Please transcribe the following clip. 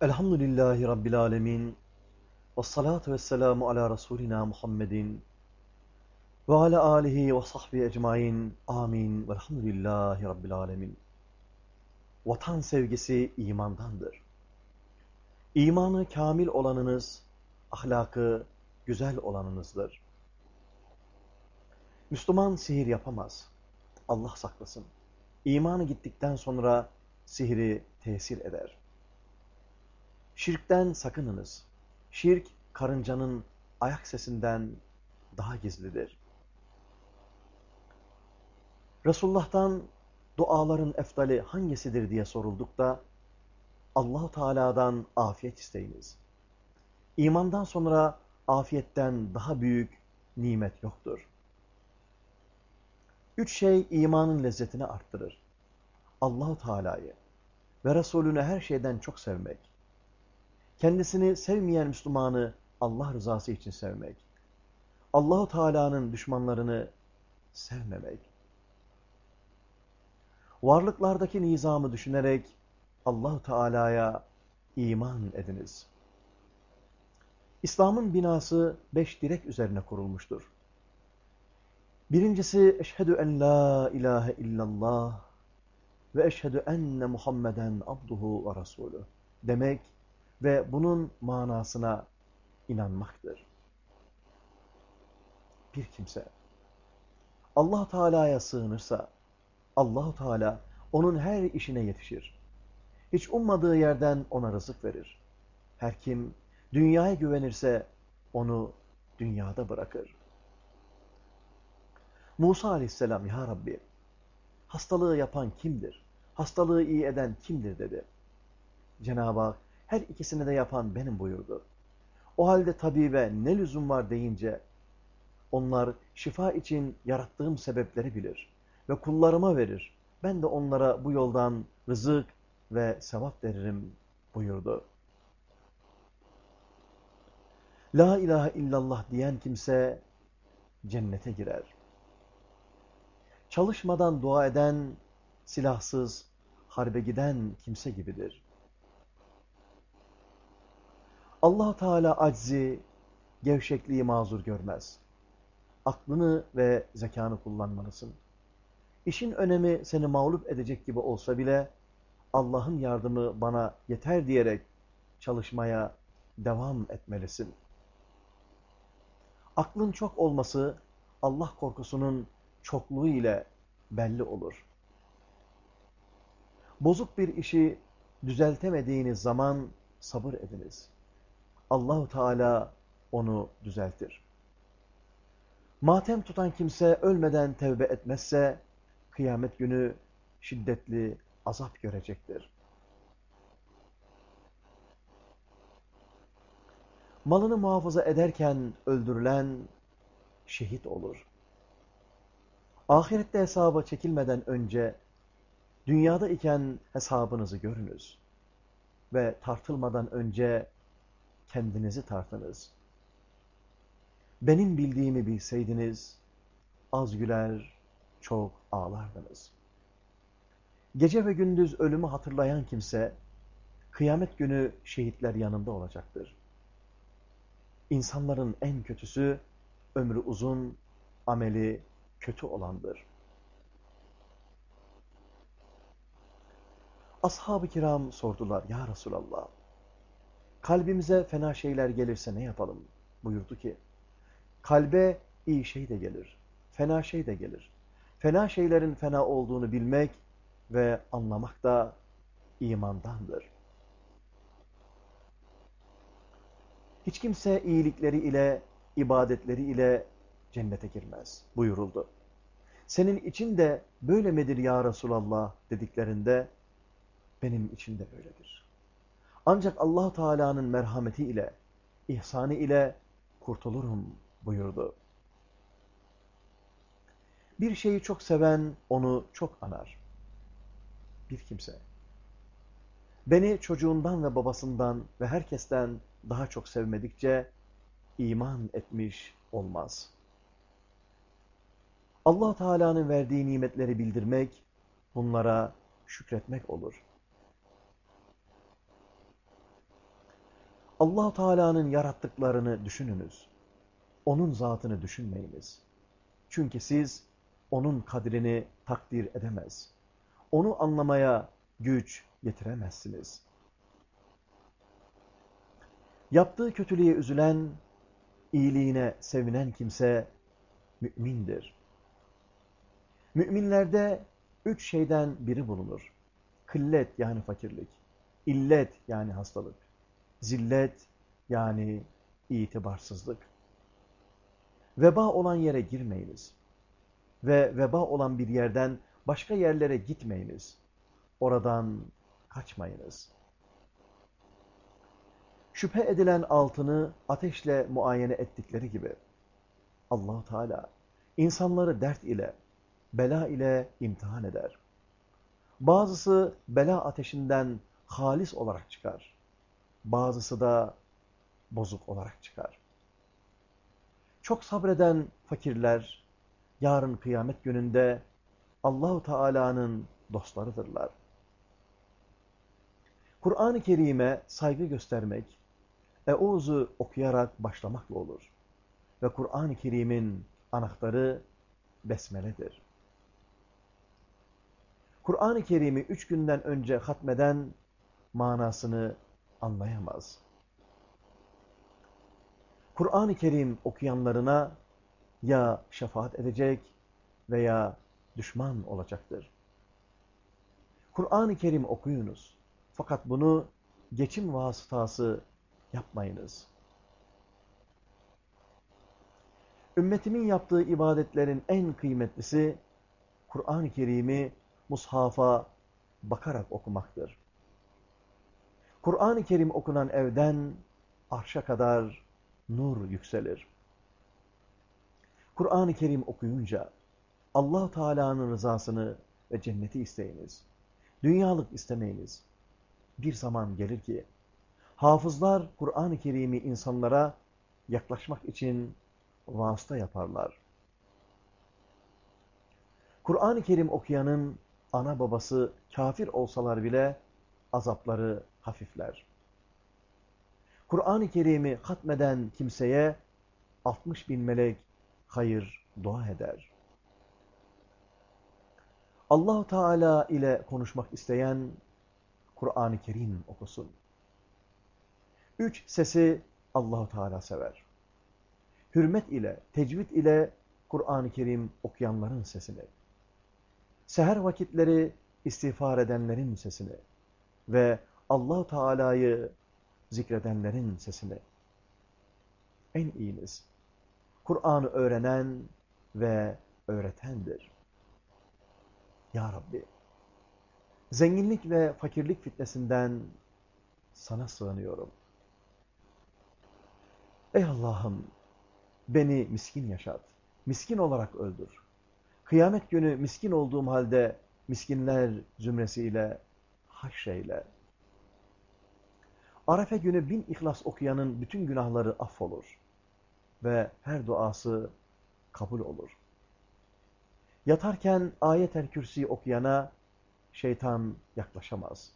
Elhamdülillahi Rabbil Alemin. Ve salatu ve selamu ala Resulina Muhammedin. Ve ala alihi ve sahbihi ecmain. Amin. Velhamdülillahi Rabbil Alemin. Vatan sevgisi imandandır. İmanı kamil olanınız, ahlakı güzel olanınızdır. Müslüman sihir yapamaz. Allah saklasın. İmanı gittikten sonra sihri tesir eder. Şirkten sakınınız. Şirk karıncanın ayak sesinden daha gizlidir. Resulullah'tan duaların eftali hangisidir diye soruldukta Allahu Teala'dan afiyet isteyiniz. İmandan sonra afiyetten daha büyük nimet yoktur. Üç şey imanın lezzetini arttırır. Allahu Teala'yı ve Resulünü her şeyden çok sevmek. Kendisini sevmeyen Müslümanı Allah rızası için sevmek. Allahu Teala'nın düşmanlarını sevmemek. Varlıklardaki nizamı düşünerek Allahu Teala'ya iman ediniz. İslam'ın binası beş direk üzerine kurulmuştur. Birincisi eşhedü en la ilahe illallah ve eşhedü enne Muhammeden abduhu ve rasulü demek ve bunun manasına inanmaktır. Bir kimse Allah Teala'ya sığınırsa Allahu Teala onun her işine yetişir. Hiç ummadığı yerden ona rızık verir. Her kim dünyaya güvenirse onu dünyada bırakır. Musa aleyhisselam ya Rabbi hastalığı yapan kimdir? Hastalığı iyi eden kimdir dedi. Cenab-ı Hak her ikisini de yapan benim buyurdu. O halde tabibe ne lüzum var deyince onlar şifa için yarattığım sebepleri bilir ve kullarıma verir. Ben de onlara bu yoldan rızık ve sevap veririm buyurdu. La ilahe illallah diyen kimse cennete girer. Çalışmadan dua eden, silahsız, harbe giden kimse gibidir. Allah Teala aczi, gevşekliği mazur görmez. Aklını ve zekanı kullanmalısın. İşin önemi seni mağlup edecek gibi olsa bile Allah'ın yardımı bana yeter diyerek çalışmaya devam etmelisin. Aklın çok olması Allah korkusunun çokluğu ile belli olur. Bozuk bir işi düzeltemediğiniz zaman sabır ediniz. Allahu Teala onu düzeltir. Matem tutan kimse ölmeden tevbe etmezse kıyamet günü şiddetli azap görecektir. Malını muhafaza ederken öldürülen şehit olur. Ahirette hesaba çekilmeden önce dünyada iken hesabınızı görünüz. Ve tartılmadan önce kendinizi tartınız. Benim bildiğimi bilseydiniz az güler, çok ağlardınız. Gece ve gündüz ölümü hatırlayan kimse kıyamet günü şehitler yanında olacaktır. İnsanların en kötüsü ömrü uzun, ameli kötü olandır. Ashab-ı kiram sordular, Ya Resulallah, kalbimize fena şeyler gelirse ne yapalım? Buyurdu ki, kalbe iyi şey de gelir, fena şey de gelir. Fena şeylerin fena olduğunu bilmek ve anlamak da imandandır. Hiç kimse iyilikleri ile, ibadetleri ile cennete girmez buyuruldu. Senin için de böyle midir ya Resulallah dediklerinde benim için de öyledir. Ancak allah Teala'nın merhameti ile, ihsanı ile kurtulurum buyurdu. Bir şeyi çok seven onu çok anar. Bir kimse. Beni çocuğundan ve babasından ve herkesten daha çok sevmedikçe iman etmiş olmaz. allah Teala'nın verdiği nimetleri bildirmek, bunlara şükretmek olur. Allah Teala'nın yarattıklarını düşününüz. Onun zatını düşünmeyiniz. Çünkü siz onun kadrini takdir edemez. Onu anlamaya güç yetiremezsiniz. Yaptığı kötülüğe üzülen, iyiliğine sevinen kimse mümindir. Müminlerde üç şeyden biri bulunur. Kıllet yani fakirlik, illet yani hastalık, zillet yani itibarsızlık. Veba olan yere girmeyiniz ve veba olan bir yerden başka yerlere gitmeyiniz. Oradan kaçmayınız. Şüphe edilen altını ateşle muayene ettikleri gibi allah Teala insanları dert ile, bela ile imtihan eder. Bazısı bela ateşinden halis olarak çıkar. Bazısı da bozuk olarak çıkar. Çok sabreden fakirler yarın kıyamet gününde Allahu Teala'nın dostlarıdırlar. Kur'an-ı Kerim'e saygı göstermek, Eûz'u okuyarak başlamakla olur. Ve Kur'an-ı Kerim'in anahtarı Besmele'dir. Kur'an-ı Kerim'i üç günden önce hatmeden manasını anlayamaz. Kur'an-ı Kerim okuyanlarına ya şefaat edecek veya düşman olacaktır. Kur'an-ı Kerim okuyunuz. Fakat bunu geçim vasıtası yapmayınız. Ümmetimin yaptığı ibadetlerin en kıymetlisi Kur'an-ı Kerim'i mushafa bakarak okumaktır. Kur'an-ı Kerim okunan evden arşa kadar nur yükselir. Kur'an-ı Kerim okuyunca allah Teala'nın rızasını ve cenneti isteyiniz. Dünyalık istemeyiniz. Bir zaman gelir ki hafızlar Kur'an-ı Kerim'i insanlara yaklaşmak için vasıta yaparlar. Kur'an-ı Kerim okuyanın ana babası kafir olsalar bile azapları hafifler. Kur'an-ı Kerim'i hatmeden kimseye 60 bin melek hayır dua eder. allah Teala ile konuşmak isteyen Kur'an-ı Kerim okusun. Üç sesi allah Teala sever. Hürmet ile, tecvid ile Kur'an-ı Kerim okuyanların sesini, seher vakitleri istiğfar edenlerin sesini ve allah Teala'yı zikredenlerin sesini. En iyiniz, Kur'an'ı öğrenen ve öğretendir. Ya Rabbi, zenginlik ve fakirlik fitnesinden sana sığınıyorum. Ey Allah'ım, beni miskin yaşat, miskin olarak öldür. Kıyamet günü miskin olduğum halde miskinler zümresiyle haşreyle. Arefe günü bin ihlas okuyanın bütün günahları affolur ve her duası kabul olur. Yatarken ayet-el kürsi okuyana şeytan yaklaşamaz.